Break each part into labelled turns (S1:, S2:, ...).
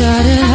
S1: It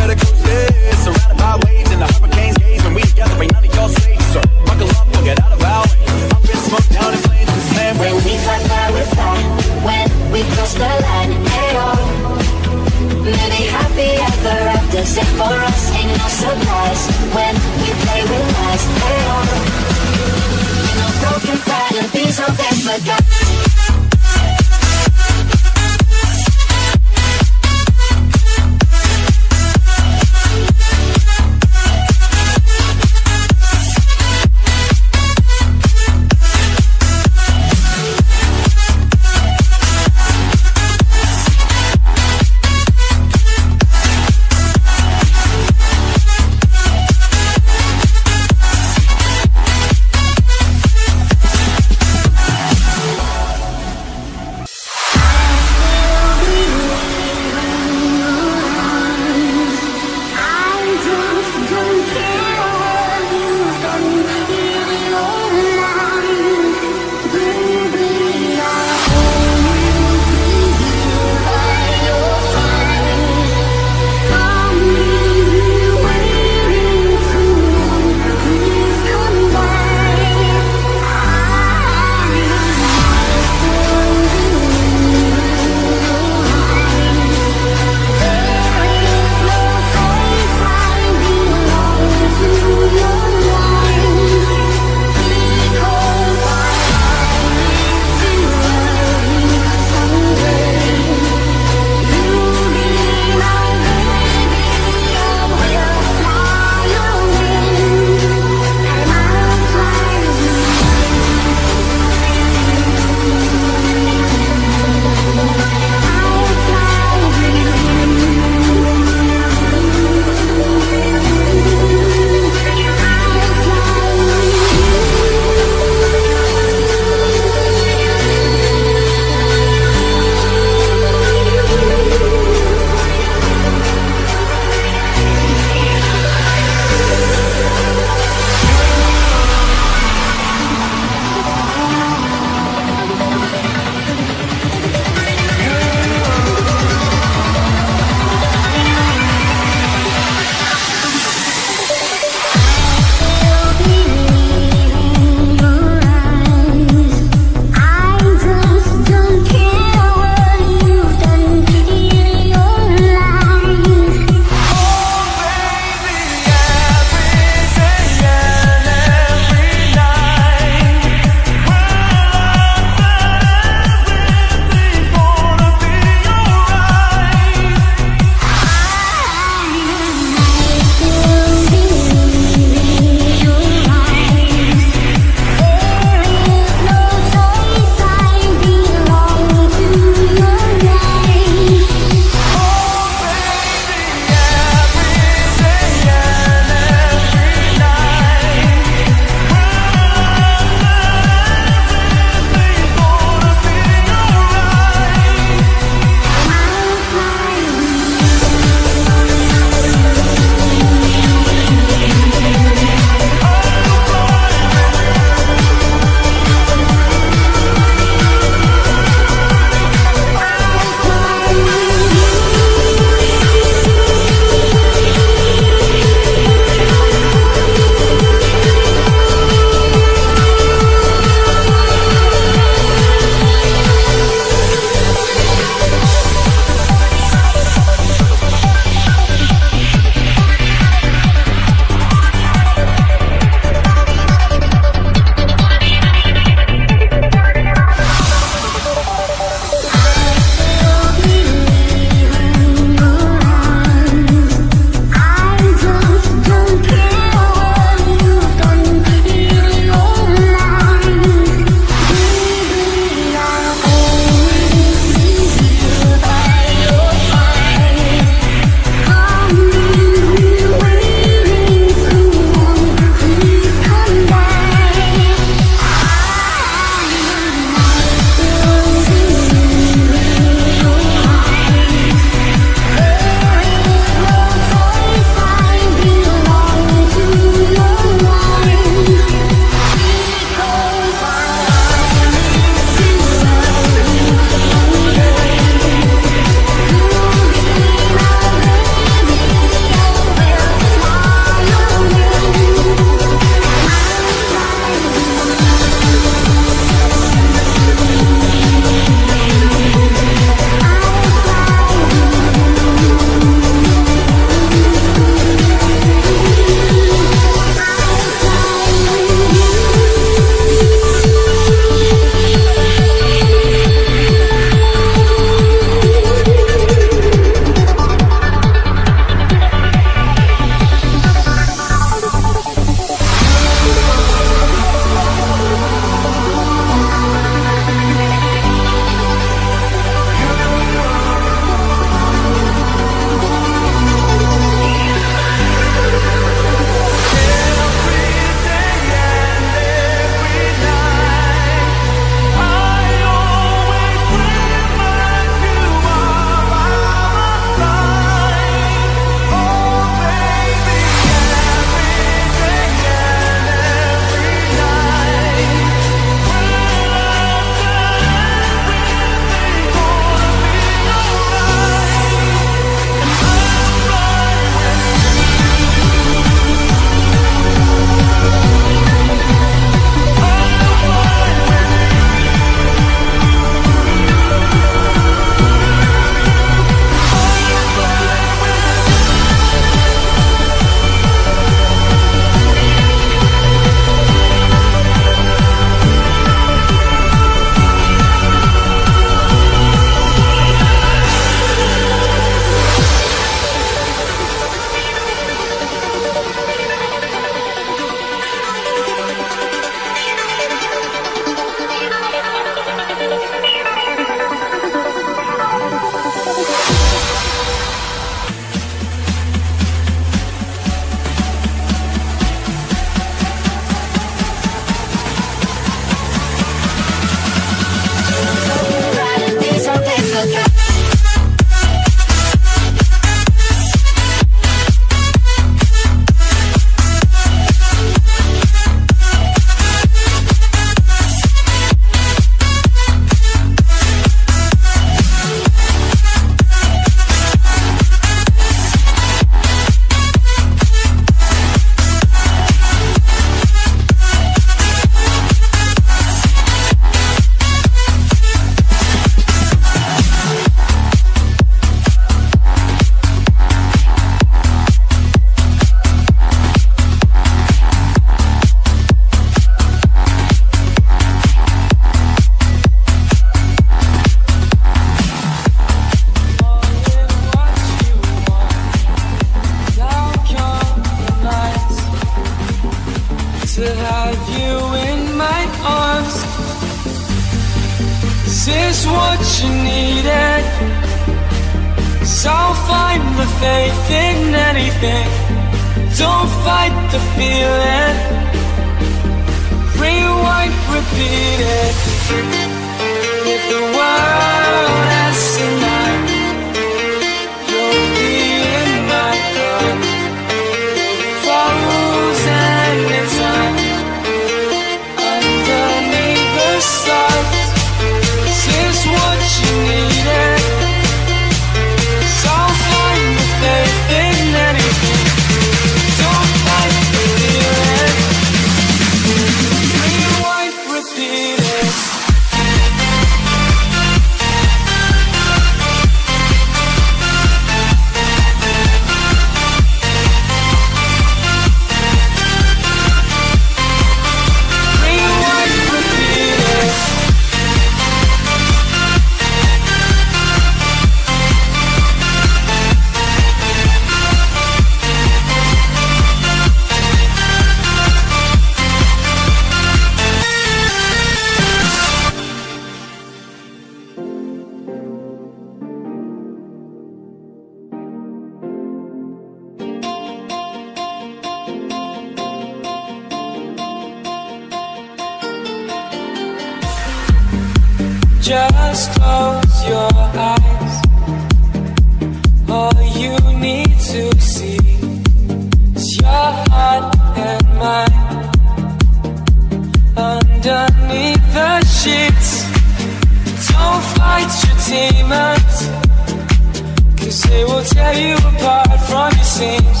S2: say
S3: will tear you apart from your seams.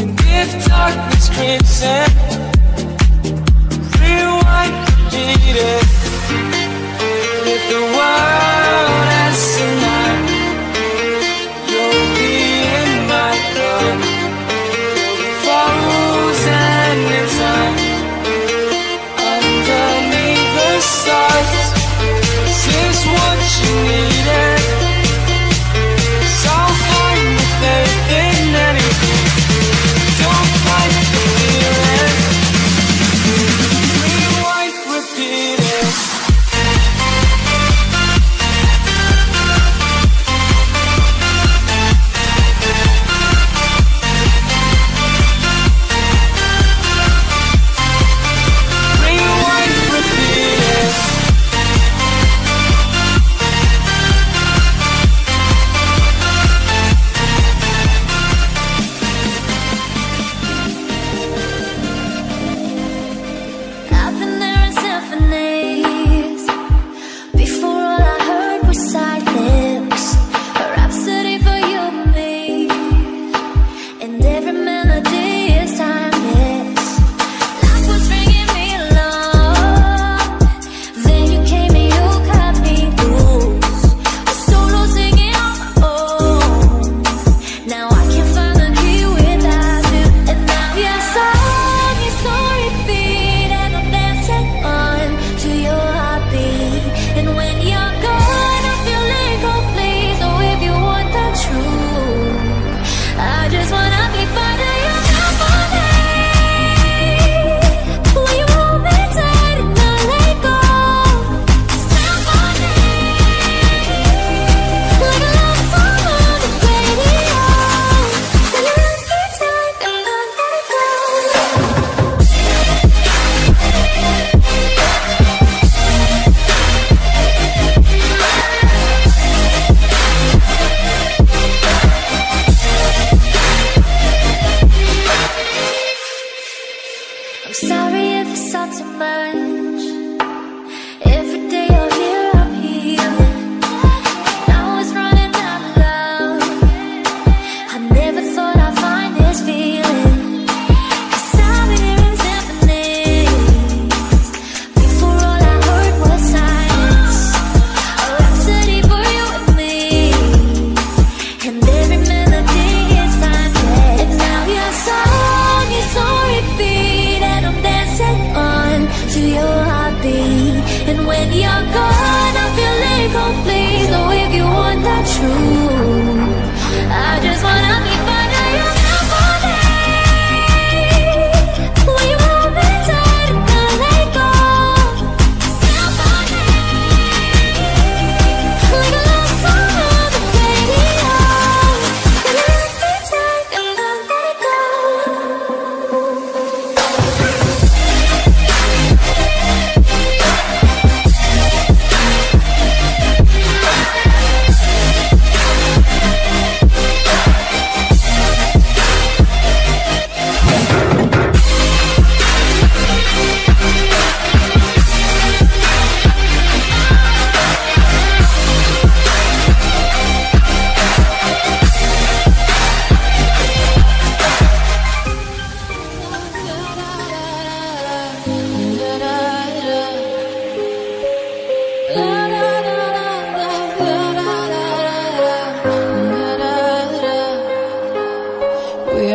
S3: And if darkness creeps in, rewind, repeat it. If the world has
S4: seen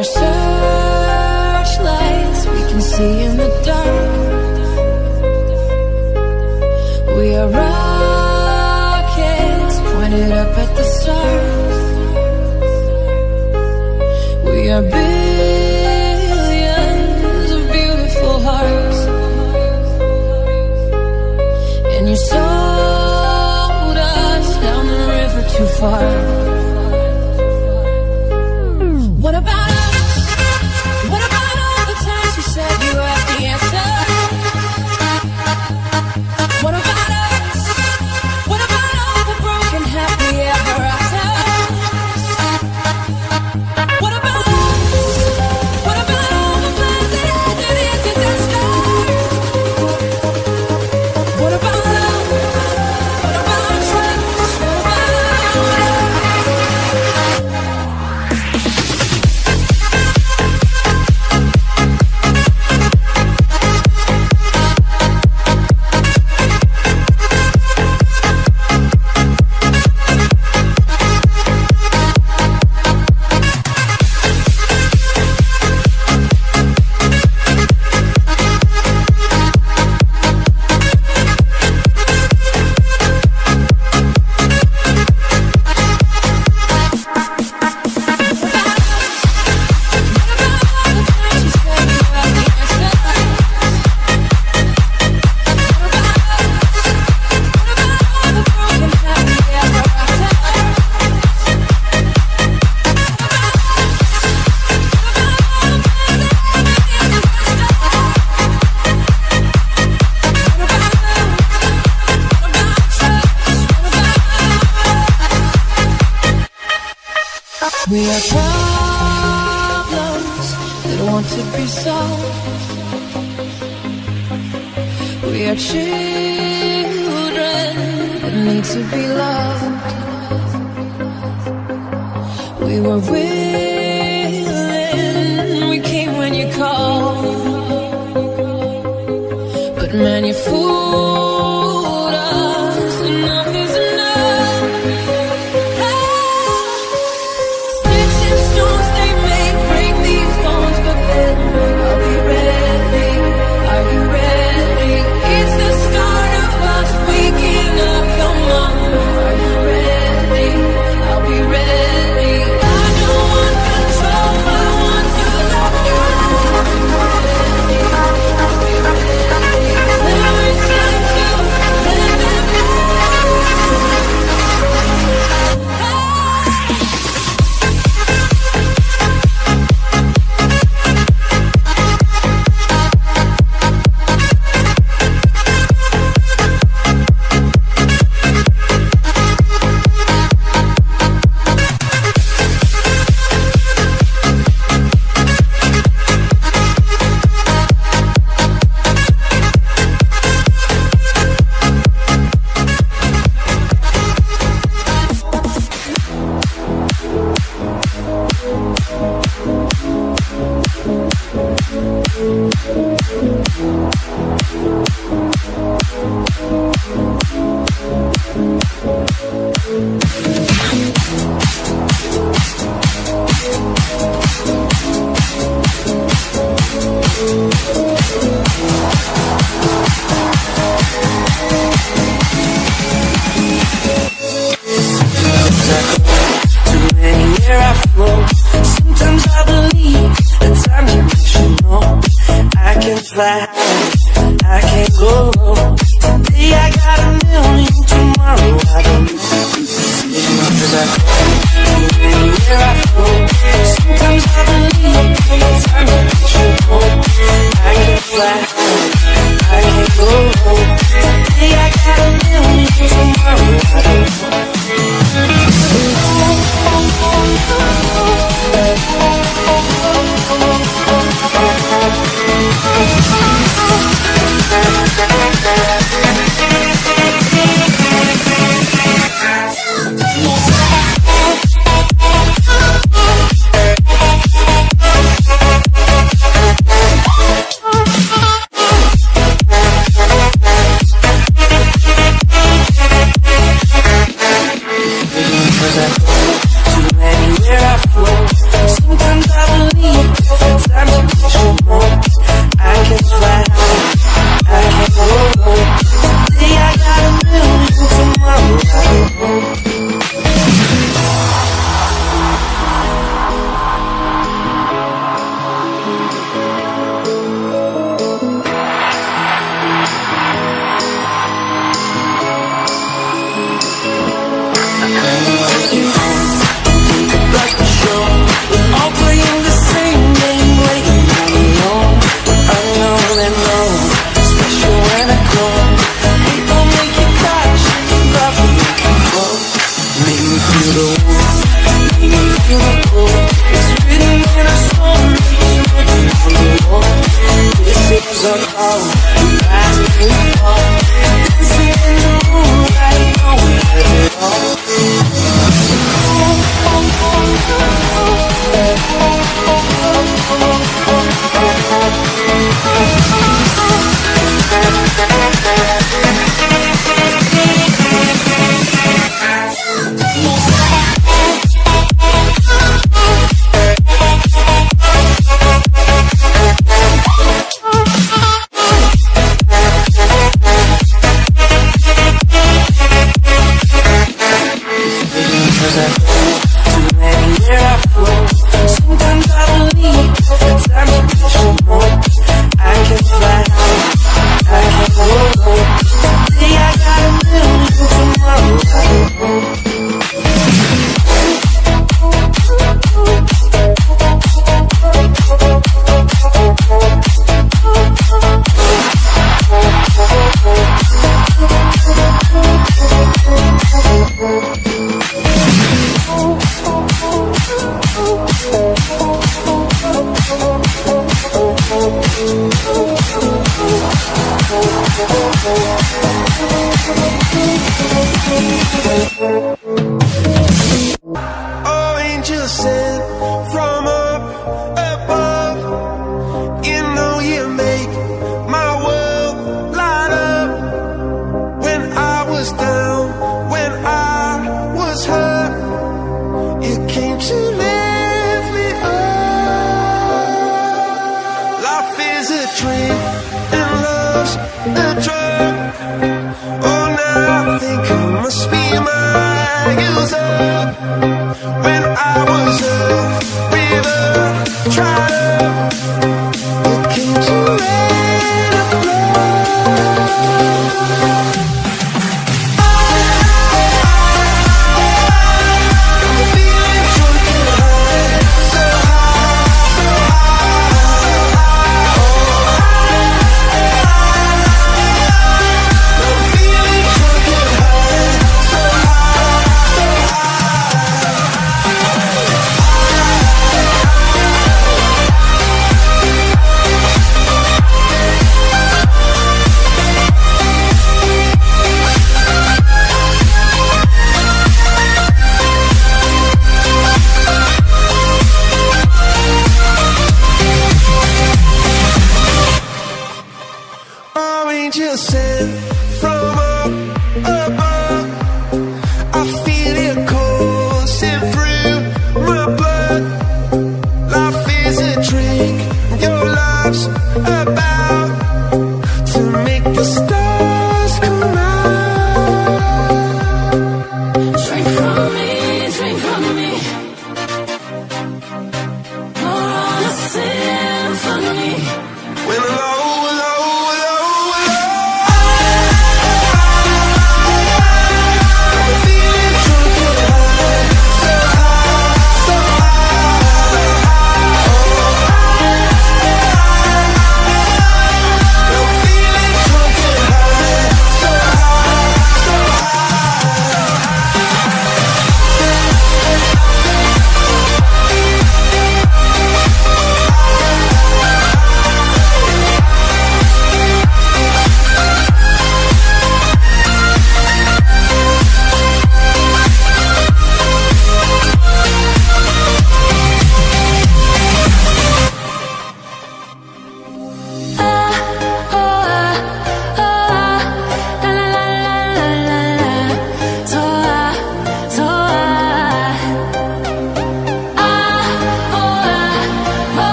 S4: our searchlights, we can
S1: see in the dark. We are rockets pointed up at the stars. We are billions of beautiful hearts, and you sold us down the river too far.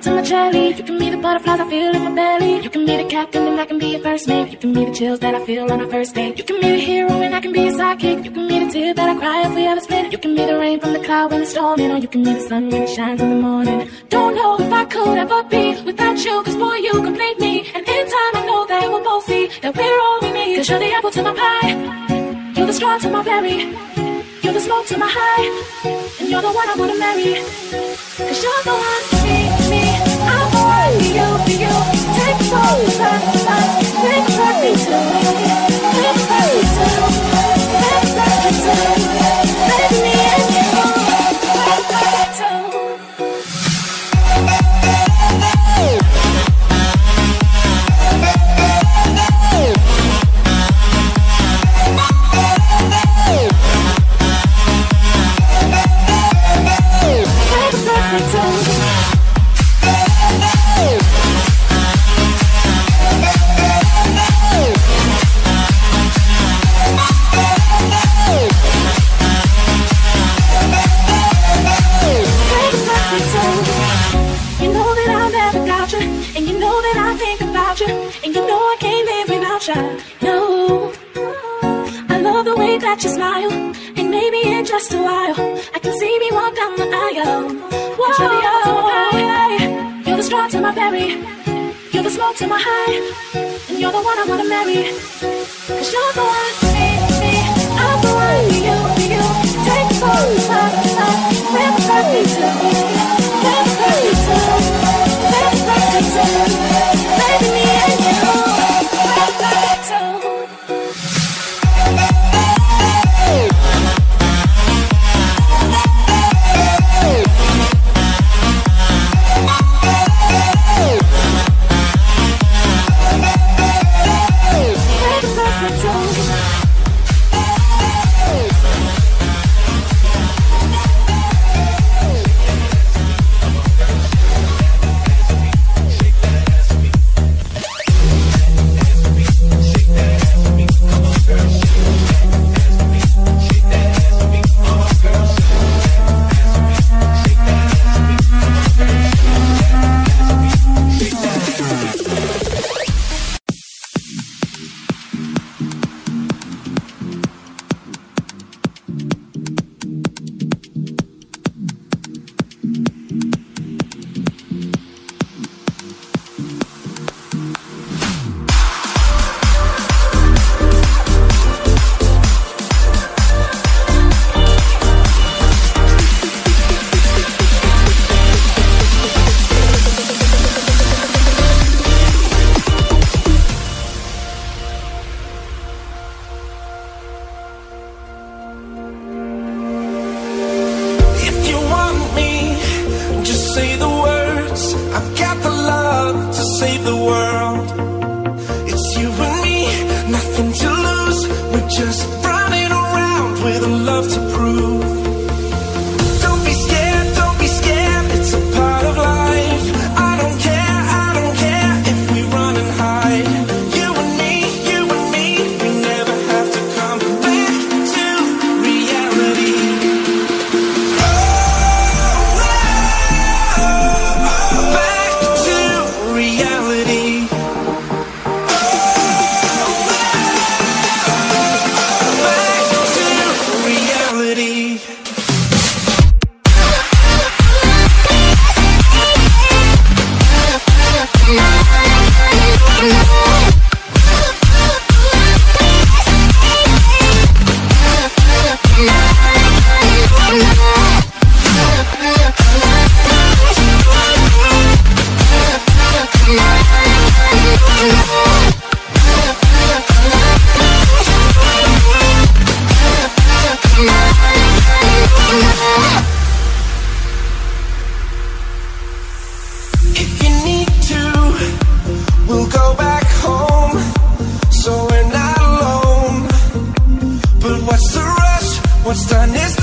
S5: Carrots to my jelly. You can be the butterflies I feel in my belly. You can be the captain and I can be your first mate. You can be the chills that I feel on our first date. You can be the hero and I can be your sidekick. You can be the tear that I cry if we ever split. You can be the rain from the cloud when it's storming, or you can be the sun when it shines in the morning. Don't know if I could ever be without you, cause boy, you complete me. And in time, I know that we'll both see that we're all we need. Cause you're the apple to my pie, you're the straw to my berry. You're the smoke to my high, and you're the one I wanna marry. Cause you're the one me, me. The one you, you. Take fast, fast. Bring the perfect to the way you smile, and maybe in just a while I can see me walk down the aisle. Whoa, you're the apple to my pie, you're the straw to my berry, you're the smoke to my high, and you're the one I wanna marry. Cause you're the one me, me. I'm the one you, you. Take phone, fast, fast. We're perfect. We're perfect. We're perfect
S3: what's done is